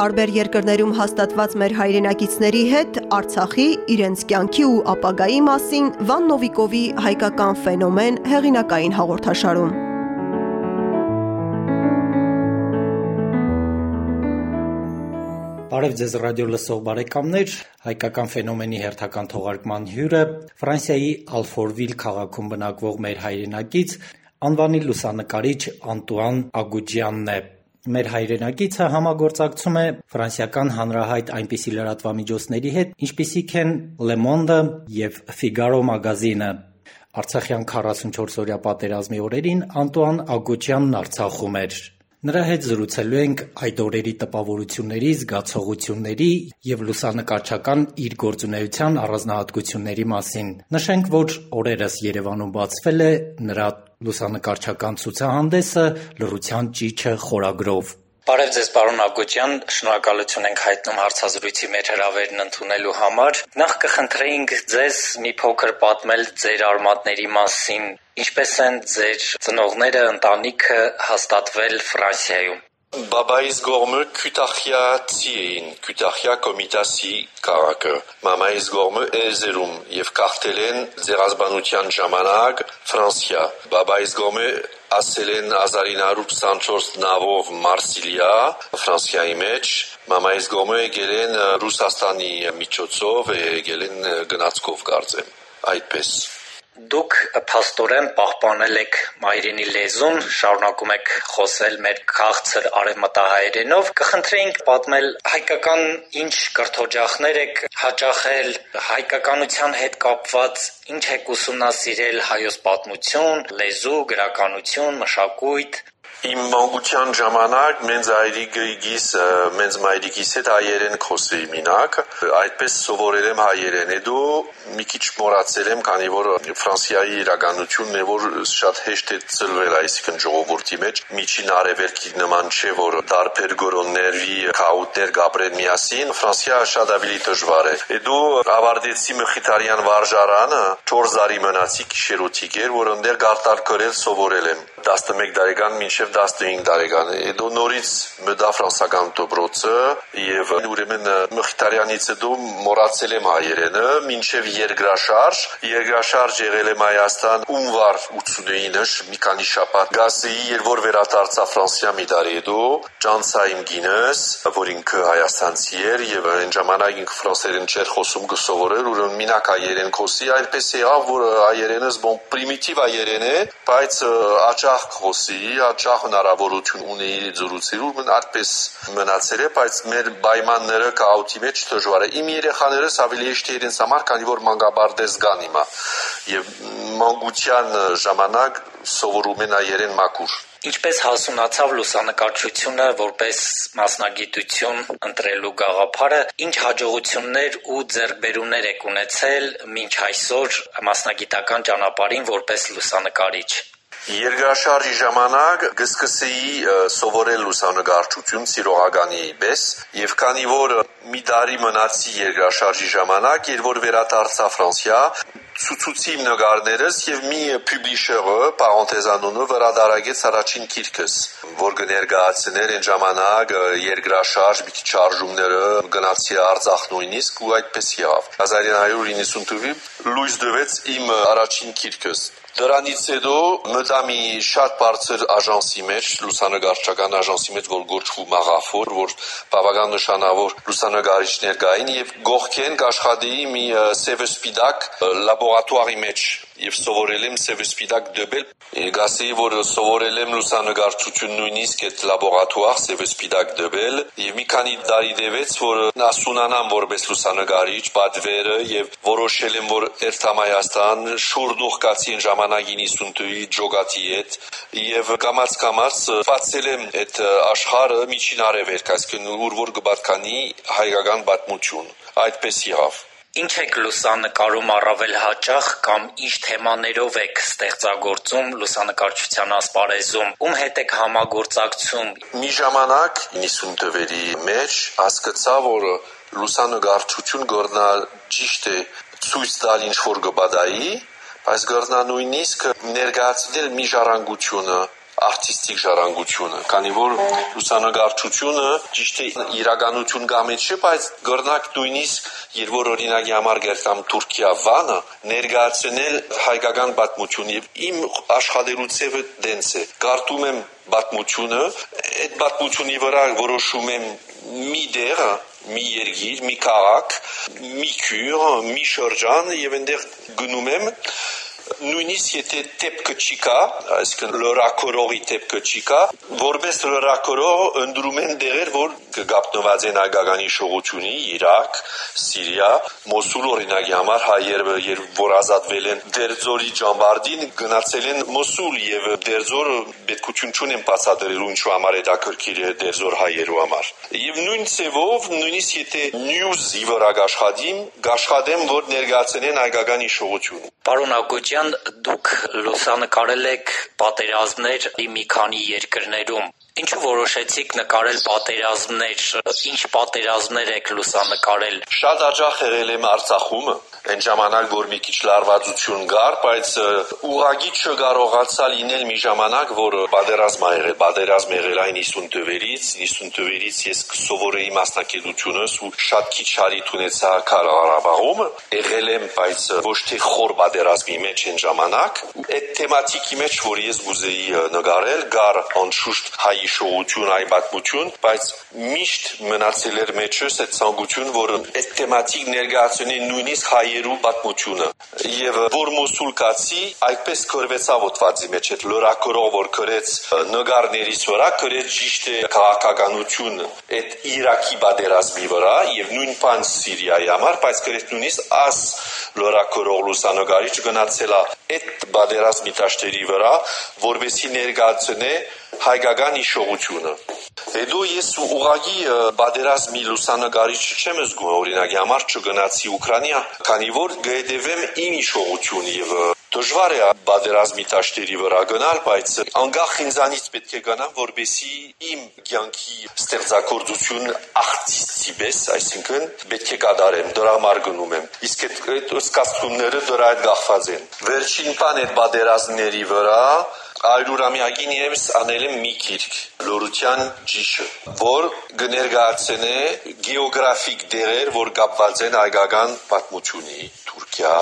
Տարբեր երկրներում հաստատված մեր հայրենակիցների հետ Արցախի, իրենց կյանքի ու ապագայի մասին Վան Նովիկովի «Հայկական ֆենոմեն» հեղինակային հաղորդաշարում։ Բարև Ձեզ ռադիո լսող բարեկամներ, «Հայկական ֆենոմենի» հերթական թողարկման հյուրը Ֆրանսիայի Ալֆորվիլ քաղաքում բնակվող մեր հայրենակից, անվանի լուսանկարիչ Անտուան Ագուջյանն է։ Մեր հայրենակիցը համագործակցում է ֆրանսիական հանրահայտ այնպիսի լրատվամիջոցների հետ, ինչպիսիք են Le Monde և Figaro մագազինը։ Արցախյան 44-օրյա պատերազմի օրերին Անտուան Ագուջյանն Արցախում էր։ Նրա հետ զրուցելու ենք այդ օրերի տպավորությունների, զգացողությունների և լուսանկարչական իր գործունեության առանձնահատկությունների մասին։ Նշենք, որ օրերս Երևանում բացվել է նրա լուսանկարչական ցուցահանդեսը «Լռության ճիչը» խորագրով։ Բարև Ձեզ, պարոն Ագուջյան, շնորհակալություն ենք հայտնում հարցազրույցի մեր հրավերն ընդունելու համար։ Նախ կխնդրեինք Ձեզ մի փոքր պատմել Ձեր արմատների մասին։ Ինչպե՞ս են Ձեր ծնողները, ընտանիքը հաստատվել Ֆրանսիայում։ Բաբայիս կողմը Քյութախիացի էին, Քյութախիա Կոմիտասի քաղաքը։ Մամայիս կողմը Էրզերում եւ կախտել են ցեղասպանության ժամանակ Ֆրանսիա։ Բաբայիս կողմը ասել են 1924 նավով Մարսիլիա, Ֆրանսիայի մեջ, մամայիս կողմը եկել են Ռուսաստանի միջոցով, եկել են գնացքով կարծեմ։ Այդպես Դուք փաստորեն պահպանել եք մայրենի լեզուն, շարունակում եք խոսել մեր քաղցր արևմտահայերենով։ Կխնդրեինք պատմել հայկական ինչ կրթօջախներ եք հաճախել, հայկականության հետ կապված ինչ եք ուսումնասիրել հայոց պատմություն, լեզու, գրականություն, մշակույթ։ Իմ մանկության ժամանակ մենց այրիկիս, մենց մայրիկիս հետ հայերեն խոսեի մինակ, այդպես սովորել եմ հայերեն։ Հետո մի քիչ մոռացել եմ, քանի որ Ֆրանսիայի իրականությունն է, որ շատ հեշտ է ծլվել, այսինքն ժողովրդի մեջ միջին արևելքի նման չէ, որ տարբեր գորոնների քաուտներ գաբրեն միասին։ Ֆրանսիա շատ ավելի դժվար է։ Հետո ավարտեցի Մխիթարյան վարժարանը, 4 տարի մնացի գիշերօթիկ էր, որ ընդեր գարտար գրել սովորել եմ 11 տարեկան մինչև 15 տարեկան։ Հետո նորից մտա ֆրանսական դպրոցը եւ ուրեմն Մխիթարյանից հետո մոռացել եմ հայերենը մինչև երկրաշարժ։ Երկրաշարժ եղել եմ Հայաստան հունվար 89-ը մի քանի շաբաթ գասի, երբ որ վերադարձա Ֆրանսիա մի տարի հետո, ճանցա իմ գինս, որ ինքը հայաստանցի էր եւ այն ժամանակ ինքը ֆրանսերեն չէր խոսում գսովորել, ուրեմն մինակ հայերեն խոսի, այնպես եղավ, որ հայերենս բոն պրիմիտիվ հայերեն է, բայց աճախ խոսի, աճախ հնարավորություն ունեի զրուցելու, մեն այդպես մնացել է, բայց մեր պայմանները կաուտի մեջ դժվար է։ Իմ երեխաներս ավելի է իրենց համար, քանի որ մանկաբարձ կան հիմա եւ մանկության ժամանակ սովորում են հայերեն մաքուր։ Ինչպես հասունացավ լուսանկարչությունը որպես մասնագիտություն ընտրելու գաղափարը, ինչ հաջողություններ ու ձեռքբերումներ եք ունեցել մինչ այսօր մասնագիտական ճանապարհին որպես լուսանկարիչ։ Երկրաշարժի ժամանակ գսկսեի սովորել լուսանկարչություն սիրողականի պես եւ քանի որ մի տարի մնացի երկրաշարժի ժամանակ, երբ որ վերադարձա Ֆրանսիա, ցուցուցի իմ նկարներս եւ մի փյուբլիշերը պարենթեզանունը վրադարագեց առաջին քիրքս որ կներկայացներ այն ժամանակ երկրաշարժ մի քիչ շարժումները գնացի Արցախ նույնիսկ ու այդպես եղավ 1990 թվականին լույս դվեց իմ առաջին քիրքս Դրանից հետո մտա մի շատ բարձր աժանսի մեջ, լուսանկարչական աժանսի մեջ, որ գոչվում Մաղաֆոր, որ բավական նշանավոր լուսանկարիչներ կային եւ գողքեն կաշխատեի մի սևսպիդակ լաբորատուարի մեջ եւ սովորել եմ սևսպիդակ դբել։ Գասեի որ սովորել եմ լուսանկարչություն նույնիսկ այդ լաբորատուար սևսպիդակ դբել եւ մի քանի տարի դեվեց որ ասունանամ որպես լուսանկարիչ պատվերը եւ որոշել եմ որ Երթամ Հայաստան շուրդուղ կացի այն ժամանակ 90 թվի ջոգատի հետ եւ կամած կամած բացել եմ այդ աշխարհը միջին արևելք այսինքն ուր որ կբատկանի հայկական պատմություն այդպես եղավ Ինչ եք լուսանկարում առավել հաճախ կամ ինչ թեմաներով եք ստեղծագործում լուսանկարչության ասպարեզում։ Ում հետ եք համագործակցում։ Մի ժամանակ 90 թվերի մեջ հասկացա, որ լուսանկարչություն գործնալ ճիշտ է ցույց տալ ինչ որ գբադայի, բայց գործնա նույնիսկ ներկայացնել մի ժառանգությունը արտիստիկ ժառանգությունը, քանի որ լուսանկարչությունը ճիշտ է իրականություն գամի չէ, բայց գրնակ նույնիսկ երբ որ օրինակի համար գերտամ Թուրքիա Վանը ներկայացնել հայկական պատմություն եւ իմ աշխատելու ցևը դենս է։ Գարտում եմ պատմությունը, այդ պատմությունի վրա որոշում եմ մի դեր մի երգիր, մի քաղաք, մի քյուր, մի շրջան եւ այնտեղ գնում եմ նույնիսկ եթե տեպքը չի կա, այսինքն լրակորողի տեպքը չի կա, որպես լրակորող ընդրում են դերեր, որ կգապնված են հայկականի շողությունի Իրաք, Սիրիա, Մոսուլ օրինակի համար հայերը երբ որ ազատվել են Դերձորի ճամբարդին գնացել են Մոսուլ եւ Դերձորը պետքություն չունեն բացատրելու ինչու համար է դա քրքիր է Դերձոր հայերու համար։ Եվ նույն ցևով նույնիսկ եթե news-ի վրա աշխատիմ, աշխատեմ որ ներկայացնեն հայկականի շողություն։ Պարոն Ակոջյան, դուք լուսանկարել եք պատերազմներ մի քանի երկրներում։ Ինչու որոշեցիք նկարել պատերազմներ։ Ինչ պատերազմներ եք լուսանկարել։ Շատ աջախ եղել եմ Արցախում, այն ժամանակ որ մի քիչ լարվածություն կար, բայց ուղագի չկարողացա լինել մի ժամանակ, որ պատերազմ ա եղել, պատերազմ եղել այն 50 թվերից, 50 թվերից ես սովորեի մասնակցությունս ու շատ քիչ հարիտ ունեցա Ղարաբաղում, եղել եմ, բայց ոչ թե խոր պատերազմի մեջ այն ժամանակ, այդ թեմատիկի մեջ, որ ես գուզեի նկարել, գար անշուշտ հայ իշխողություն, այ պատմություն, բայց միշտ մնացել էր մեջս այդ ցանկություն, որ այդ թեմատիկ ներկայացնի նույնիսկ հայերու պատմությունը։ Եվ որ Մոսուլ կացի այդպես կրվեցավ ոդվածի մեջ այդ լրակրող որ կրեց նկարներից վրա կրեց ճիշտ է քաղաքականություն այդ Իրաքի պատերազմի վրա եւ նույն բան Սիրիայի համար, բայց կրեց նույնիսկ աս լրակրող լուսանկարիչ գնացել է այդ պատերազմի տաշտերի վրա, որովհետեւ ներկայացնե հայկական հիշողությունը։ Հետո ես ուղագի բادرազմի լուսանկարիչ չեմ զգում, օրինակ, համար չգնացի Ուկրաինա, քանի որ գեդևեմ իմ հիշողություն եւ դժվար է բادرազմի ճաշտերի վրա գնալ, բայց անգախ ինձանից պետք է գնամ, որբեսի իմ ցանկի ստեղծագործություն արտիստի պես, այսինքն պետք է կատարեմ, դրա համար գնում եմ։ Իսկ այդ այդ սկացումները դրա այդ գախված են։ Վերջին բան այդ բادرազմների վրա Այրուրամյակին եւս անել եմ մի քիրք լորության ճիշը, որ կներկայացնե գեոգրաֆիկ դերեր, որ կապված են հայկական պատմությունի, Թուրքիա,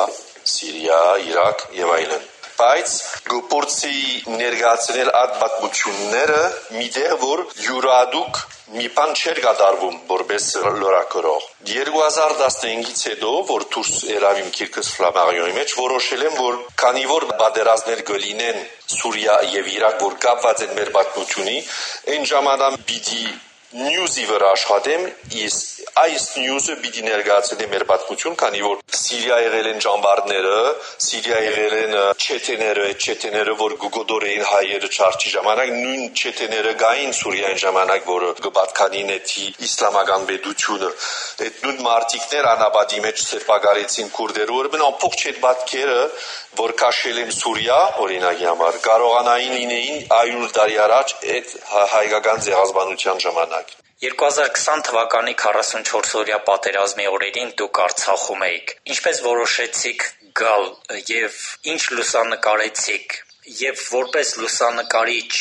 Սիրիա, Իրաք եւ այլն բայց գործի ներգացնել այդ պատմությունները միտեղ որ յուրադուք մի բան չեր կատարվում որպես լորակրող 2015-ից հետո որ դուրս երավիմ քիրքս ֆլամարիոյի մեջ որոշել եմ որ քանի որ բادرազներ գլինեն Սուրիա եւ Իրաք որ կապված են մեր պատմությունի այն ժամանակ պիտի նյուզի վրա աշխատեմ ես այս նյուզը պիտի ներկայացնի մեր պատմություն, քանի որ Սիրիա եղել են ճամբարները, Սիրիա եղել են չետեները, չետեները, որ գուգոդոր էին հայերը չարչի ժամանակ, նույն չետեները գային Սուրիային ժամանակ, որը գբատկանին էթի իսլամական պետությունը։ Այդ նույն մարտիկներ անաբադի մեջ սեպագարեցին քուրդերը, որ մեն ամբողջ այդ պատկերը, որ քաշել եմ Սուրիա, օրինակի համար, կարողանային լինեին 100 տարի առաջ այդ հայկական ցեղասպանության ժամանակ։ 2020 թվականի 44-օրյա պատերազմի օրերին դուք Արցախում էիք։ Ինչպես որոշեցիք գալ եւ ինչ լուսանկարեցիք եւ որպես լուսանկարիչ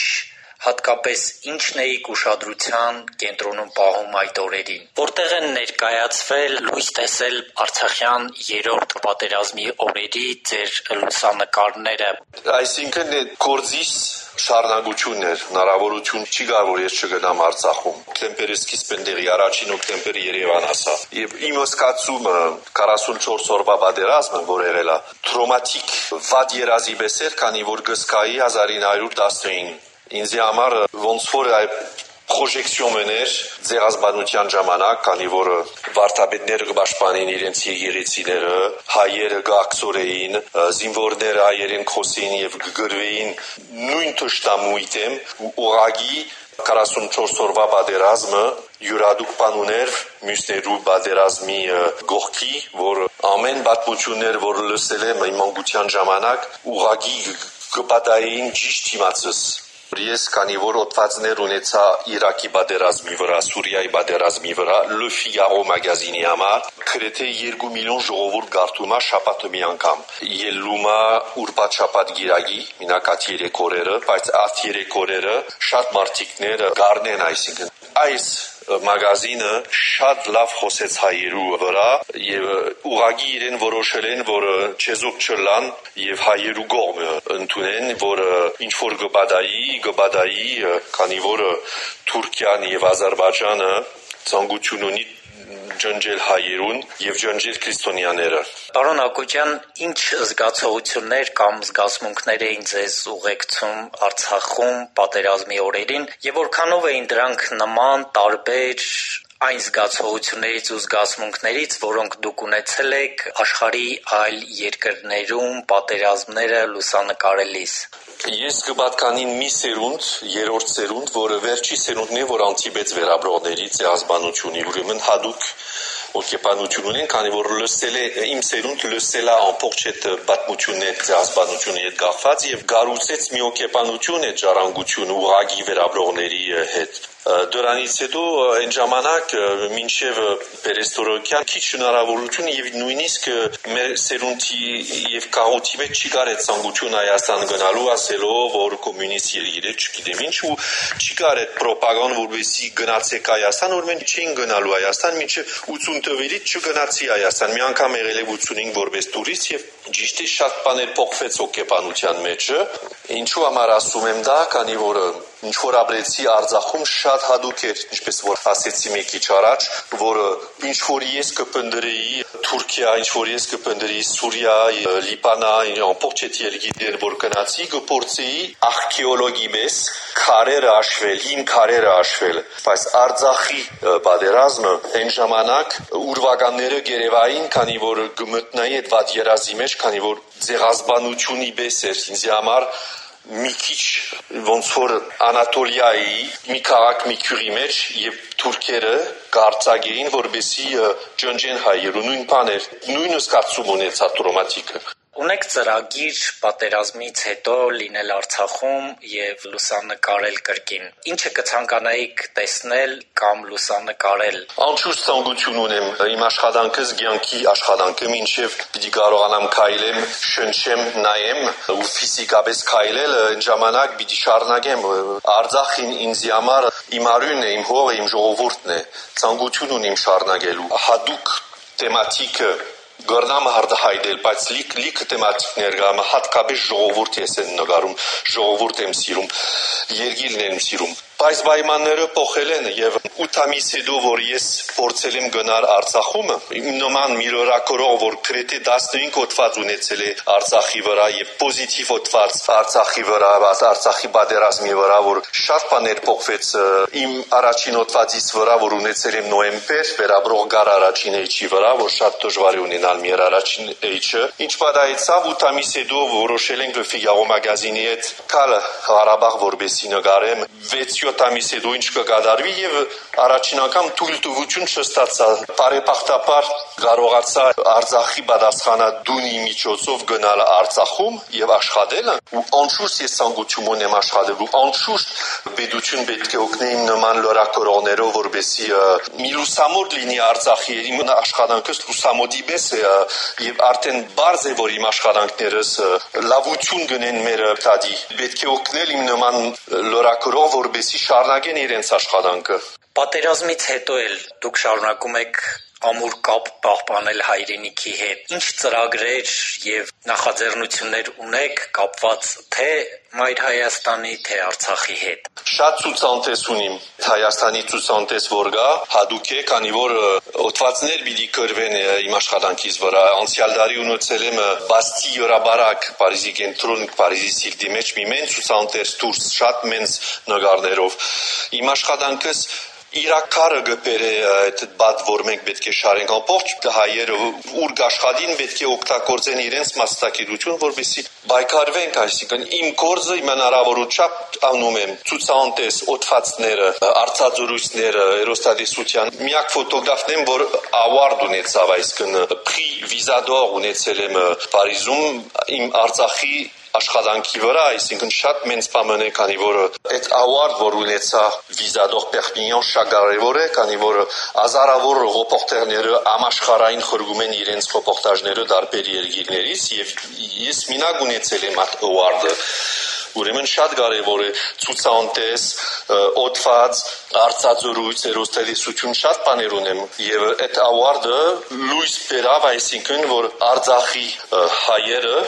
հատկապես ինչն էիք ուշադրության կենտրոնում պահում այդ օրերին։ Որտեղ են ներկայացվել լույս տեսել Արցախյան երրորդ պատերազմի օրերի ձեր լուսանկարները։ Այսինքն գործիս շարունակություններ, հնարավորություն չի գար, որ ես չգնամ Արցախում։ Օկտեմբերի սկիզբն դեղի առաջին օկտեմբերի Երևան ասա։ Եվ իմ սկացումը 44 օրվա պատերազմը, որ եղել է, տրոմատիկ վատ երազի պես էր, քանի որ գսկայի 1919 Ինձ համար ոնց որ այ պրոժեկցիոն մներ ձերազբանության ժամանակ, քանի որ վարտաբետները կպաշտպանեն իրենց եկեղեցիները, հայերը կակցորեին, զինվորները հայերեն խոսեին եւ կգրվեին նույն ճշտամույթեմ ու օրագի 44 օրվա պատերազմը յուրադուկ բան ուներ մյուսներու պատերազմի գողքի, որ ամեն պատմություններ, որ լսել եմ իմ մանկության ժամանակ, ուղագի կպատային ճիշտ իմացս Ես քանի որ օտվածներ ունեցա Իրաքի բادرազմի վրա, Սուրիայի բادرազմի վրա, Լուֆի Յարո մագազինի համար, գրեթե 2 միլիոն ժողովուրդ գարտումա շաբաթը մի անգամ։ Ելլումա ուրբաթ շաբաթ գիրագի, մինակած երեք օրերը, բայց այդ երեք օրերը շատ մարդիկները գարնեն, այսինքն այս մագազինը շատ լավ խոսեց հայերու վրա եւ ուղագի իրեն որոշել են որ չեզոք չլան եւ հայերու կողմը ընդունեն որ ինչ որ գբադայի գբադայի քանի որ Թուրքիան եւ Ադրբեջանը ցանկություն ունի ջնջել հայերուն եւ ջնջել քրիստոնյաները։ Պարոն Ակոջյան, ինչ զգացողություններ կամ զգացմունքներ էին ձեզ ուղեկցում Արցախում պատերազմի օրերին եւ որքանով էին դրանք նման, տարբեր այն զգացողություններից ու զգացմունքներից, որոնք դուք ունեցել եք աշխարհի այլ երկրներում պատերազմները լուսանկարելիս։ Ես կպատկանին մի սերունդ, երրորդ սերունդ, որը վերջի սերունդն է, որ անտիբեց վերաբրողներից է ազբանություն, ուրեմն հadouk օկեպանություն ունեն, քանի որ լսել է իմ սերունդ լսել է ամբողջ այդ պատմությունն է ազբանությունը հետ կախված եւ գառուցեց մի օկեպանություն այդ ժառանգությունը ուղագի վերաբրողների հետ Դրանից հետո այն ժամանակ մինչև Պերեստորոկյան քիչ հնարավորություն եւ նույնիսկ մեր սերունդի եւ կաղոթի մեջ չի կարեց ցանկություն Հայաստան գնալու ասելով որ կոմունիստ երկիր է չգիտեմ ինչու չի կարեց ռոպագան որովհետեւ գնացեք Հայաստան որ մենք չէին գնալու Հայաստան մինչև 80 թվերից չգնացի Հայաստան մի անգամ եղել է 85 որպես տուրիստ եւ ճիշտ է շատ բաներ փոխվեց օկեպանության մեջը ինչու համար ասում եմ դա քանի որ ինչ որ ապրեցի Արցախում շատ հadouk էր, ինչպես որ ասեցի մի քիչ առաջ, որը ինչ որ ես կպնդրեի Թուրքիա, ինչ որ ես կպնդրեի Սուրիա, Լիբանա, ամբողջ այդ երկիրներ որ գնացի, կփորձեի արխեոլոգի մեզ քարերը աշվել, հին քարերը աշվել, բայց Արցախի պատերազմը այն ժամանակ ուրվականները գերեվային, քանի որ գմտնայի այդ վատ երազի մեջ, քանի որ ձեղազբանությունի բես էր ինձ համար մի քիչ ոնց որ Անատոլիայի մի քաղաք մի քյուրի մեջ եւ թուրքերը կարծագեին որբեսի ջնջեն հայերու նույն բաներ նույնը զգացում ունեցա տրոմատիկը Ունեք ծրագիր պատերազմից հետո լինել Արցախում եւ լուսանկարել կրկին։ Ինչը կցանկանայիք տեսնել կամ լուսանկարել։ Անշուշտ ցանկություն ունեմ իմ աշխատանքս ցանկի աշխատանքը ինչեւ պիտի կարողանամ քայլեմ, շնչեմ, նայեմ ու ֆիզիկապես քայլել այն ժամանակ պիտի շարունակեմ։ Արցախին ինձ համար իմ արյունն է, իմ հողը, իմ ժողովուրդն է։ Ցանկություն ունիմ շարունակելու։ Հadouk թեմատիկը Գորնամ հարդահայդել, բայց լիք լիք թեմատիկներ կա, հատկապես ժողովուրդ ես են նկարում, ժողովուրդ եմ սիրում, երգիլն եմ սիրում Բայց պայմանները փոխել են եւ 8 ամիս հետո որ ես փորձել եմ գնալ Արցախում, իմ նման միրորակորող որ քրետի 15 հոդված ունեցել է Արցախի վրա եւ պոզիտիվ հոդված Արցախի վրա, Արցախի բادرազմի վրա, որ շատ բաներ փոխվեց իմ առաջին հոդվածից վրա, որ ունեցել եմ նոեմբեր, վերաբրող գար առաջին էջի վրա, որ շատ դժվար է ունենալ մեր առաջին էջը։ Ինչ պատահեցավ 8 ամիս հետո որոշել ենք լեֆի յաղո մագազինի հետ կալ Ղարաբաղ որբեսի նկարեմ 6 7 ամիս հետո ինչ կկատարվի եւ առաջին անգամ թույլտվություն չստացա բարեբախտաբար կարողացա Արցախի պատասխանատունի միջոցով գնալ Արցախում եւ աշխատել ու անշուշտ ես ցանկություն ունեմ աշխատելու անշուշտ պետություն պետք է օգնի նման լրակորողներով որբեսի մի լուսամոտ լինի Արցախի իմ աշխատանքս լուսամոդի պես է եւ արդեն բարձ է որ իմ աշխատանքներս լավություն գնեն մեր տադի պետք է օգնել իմ նման լրակորող որբեսի շարունակեն իրենց աշխատանքը։ Պատերազմից հետո էլ դուք շարունակում եք ամուր կապ պահպանել հայրենիքի հետ։ Ինչ ծրագրեր եւ նախաձեռնություններ ունեք կապված թե Մայր Հայաստանի, թե Արցախի հետ։ Շատ ցուցանտես ունիմ Հայաստանի ցուցանտես որ գա, հadouk է, քանի որ օտվածներ պիտի կրվեն իմ աշխատանքից վրա։ Անցյալ տարի ունեցել եմ Բաստի Յորաբարակ Փարիզի կենտրոն Փարիզի սիրտի մեջ մի մեն ցուցանտես դուրս շատ մենց նկարներով։ Իմ աշխատանքս իրակարը գբերը այդ բադ որ մենք պետք է շարենք ամբողջ հայերը ուր գաշխատին պետք է օգտագործեն իրենց մասնակցություն որովհետեւ բայկարվենք այսինքն իմ գործը իմ հնարավորությամբ անում եմ ցուցանտես օթվածները արծաձորույցները երոստատեսության միակ ֆոտոգրաֆն եմ որ award ունեցավ այսինքն prix Visa d'Or ունեցել եմ Փարիզում իմ Արցախի աշխատանքի վրա, այսինքն շատ մեծ բան է, քանի որ այդ award, որ ունեցա Perpignan շատ կարևոր է, քանի որ հազարավոր ռոպորտերները համաշխարհային խորգում են իրենց ռոպորտաժները դարբեր երկիրներից եւ ես մինակ ունեցել եմ այդ award-ը Ուրեմն շատ կարևոր է ցուցանտես, օդված, արծածուրույց, երոստելիսություն շատ բաներ ունեմ եւ այդ award-ը լույս բերավ, այսինքն որ Արցախի հայերը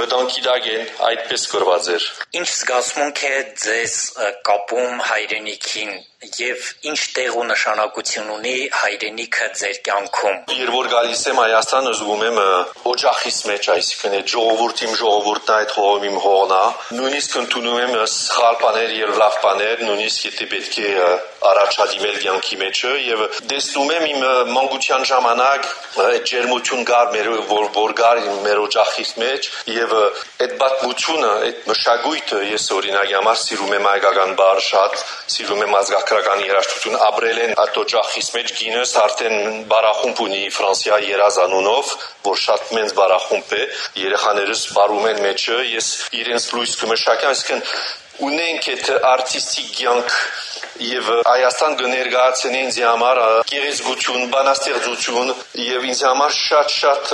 վտանգի դակ են այդպես գրված էր։ Ինչ զգացմունք է ձեզ կապում հայրենիքին եւ ինչ տեղ ու նշանակություն ունի հայրենիքը ձեր կյանքում։ Երբ որ գալիս եմ Հայաստան, զգում եմ օջախիս մեջ, այսինքն այդ ժողովուրդի իմ ժողովուրդն այդ հողում իմ հողն է։ Նույնիսկ ընդունում եմ սխալ բաներ եւ լավ բաներ, նույնիսկ եթե պետք է առաջադիմել կյանքի մեջը եւ տեսնում եմ իմ մանկության ժամանակ այդ ջերմություն գար մեր որ որ գար մեր օջախից մեջ եւ այդ բացմությունը, այդ մշակույթը ես օրինակ համար սիրում եմ հայկական բառ շատ, սիրում եմ ազգակ քաղաքական երաժշտություն ապրել են այդ օջախից մեջ գինես արդեն բարախումբ ունի Ֆրանսիա երազանունով, որ շատ մեծ բարախումբ է, երեխաներս բարում են մեջը, ես իրենց լույս կմշակեմ, այսինքն ունենք այդ արտիստիկ կյանք եւ Հայաստան կներկայացնի ինձ համար գեղեցկություն, բանաստեղծություն եւ ինձ համար շատ-շատ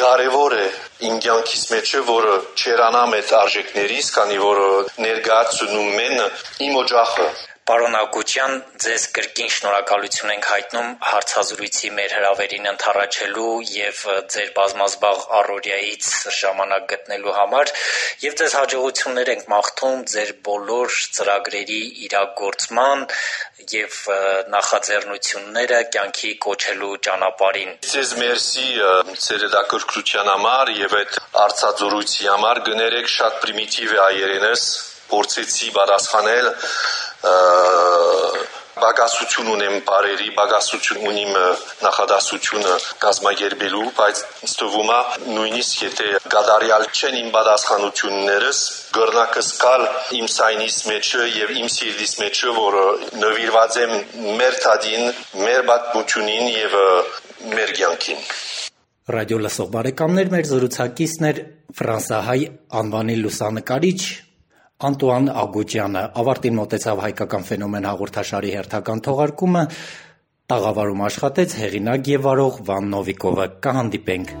կարեւոր է իմ կյանքից մեջը, որը չերանամ այդ արժեքներից, քանի որ ներկայացնում են իմ օջախը Պարոն Ագուչյան, ձեզ կրկին շնորհակալություն ենք հայտնում հարցազրույցի մեր հրավերին ընթառաջելու եւ ձեր բազմազբաղ առօրյայից ժամանակ գտնելու համար եւ ձեզ հաջողություններ ենք մաղթում ձեր բոլոր ծրագրերի իրագործման եւ նախաձեռնությունները կյանքի կոչելու ճանապարհին։ Ձեզ մերսի ձեր հետաքրքրության համար եւ այդ արցածուրույցի համար գներեք շատ պրիմիտիվ է այերենս փորձեցի պատասխանել բագասություն ունեմ բարերի, բագասություն ունիմ նախադասությունը կազմակերպելու, բայց ինձ թվում է նույնիսկ եթե գադարյալ չեն իմ պատասխանություններս, գրնակս կալ իմ սայնիս մեջը եւ իմ սիրտիս մեջը, որը նվիրված եմ մեր թադին, մեր պատմությունին եւ մեր կյանքին։ Ռադիո լսող բարեկամներ, մեր զրուցակիցն էր ֆրանսահայ անվանի լուսանկարիչ Անտուան Ագուջյանը ավարտին մոտեցավ հայկական ֆենոմեն հաղորդաշարի հերթական թողարկումը, տաղավարում աշխատեց հեղինակ եւ վարող Վան Նովիկովը։ Կհանդիպենք